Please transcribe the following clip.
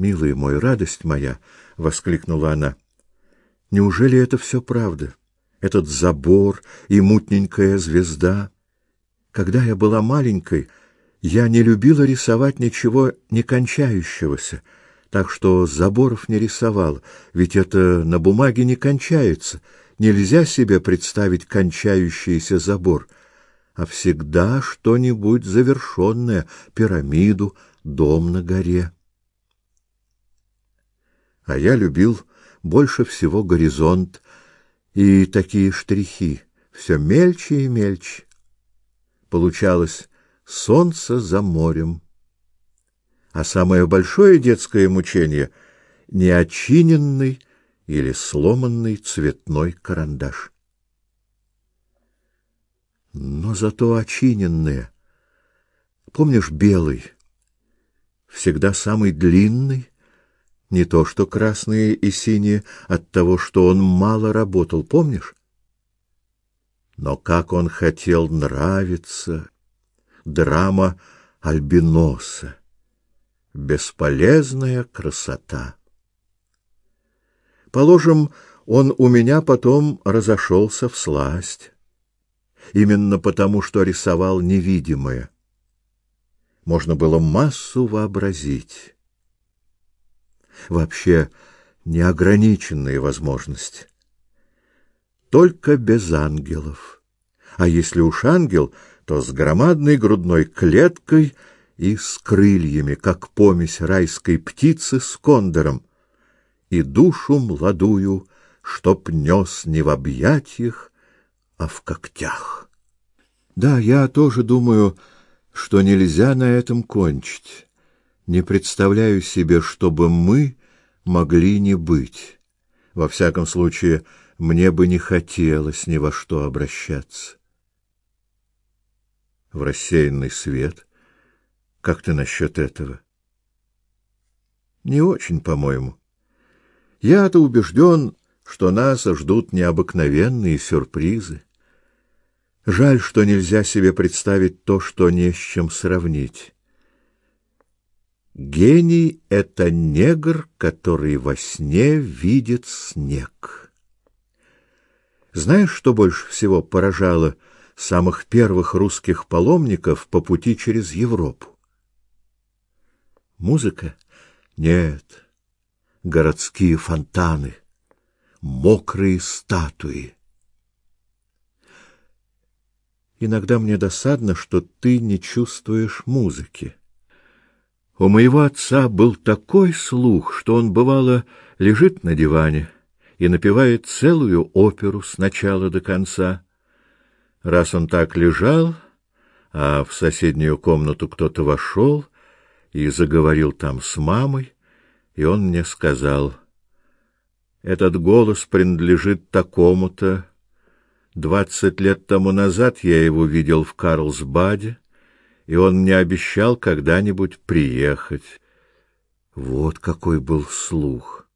Милый мой, радость моя, воскликнула она. Неужели это все правда? Этот забор и мутненькая звезда. Когда я была маленькой, я не любила рисовать ничего не кончающегося, так что заборов не рисовал, ведь это на бумаге не кончается. Нельзя себе представить кончающийся забор, а всегда что-нибудь завершенное, пирамиду, дом на горе. А я любил больше всего горизонт и такие штрихи, все мельче и мельче. Получалось солнце за морем. А самое большое детское мучение — неочиненный или сломанный цветной карандаш. Но зато очиненные. Помнишь белый? Всегда самый длинный, не то что красные и синие от того, что он мало работал, помнишь? Но как он хотел нравиться! Драма альбиноса. Бесполезная красота. Положим, он у меня потом разошелся в сласть. Именно потому, что рисовал невидимое. Можно было массу вообразить. Вообще неограниченные возможности. Только без ангелов. А если уж ангел, то с громадной грудной клеткой и с крыльями, как помесь райской птицы с кондором, и душу младую, чтоб нес не в объятиях, а в когтях. Да, я тоже думаю, что нельзя на этом кончить. Не представляю себе, чтобы мы могли не быть. Во всяком случае, мне бы не хотелось ни во что обращаться. В рассеянный свет. Как ты насчет этого? Не очень, по-моему. Я-то убежден, что нас ждут необыкновенные сюрпризы. Жаль, что нельзя себе представить то, что не с чем сравнить. Гений — это негр, который во сне видит снег. Знаешь, что больше всего поражало самых первых русских паломников по пути через Европу? Музыка? Нет. Городские фонтаны, мокрые статуи. Иногда мне досадно, что ты не чувствуешь музыки. У моего отца был такой слух, что он бывало лежит на диване и напевает целую оперу с начала до конца. Раз он так лежал, а в соседнюю комнату кто-то вошел и заговорил там с мамой, и он мне сказал: "Этот голос принадлежит такому-то. Двадцать лет тому назад я его видел в Карлсбаде и он мне обещал когда-нибудь приехать. Вот какой был слух.